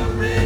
Separate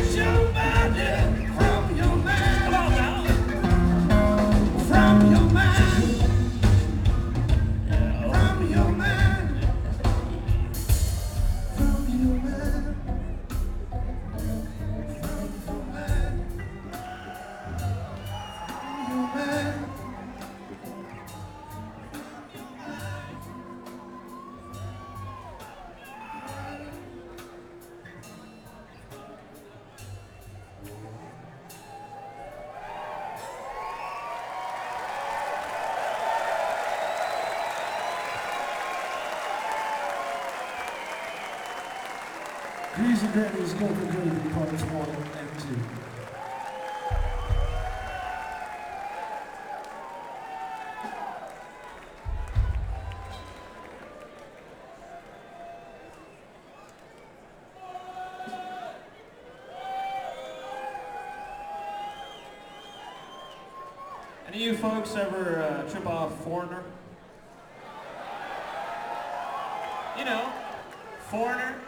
Greasy Granny's Gopher Gravy Parts 1 and 2. Any of you folks ever uh, trip off Foreigner? You know, Foreigner.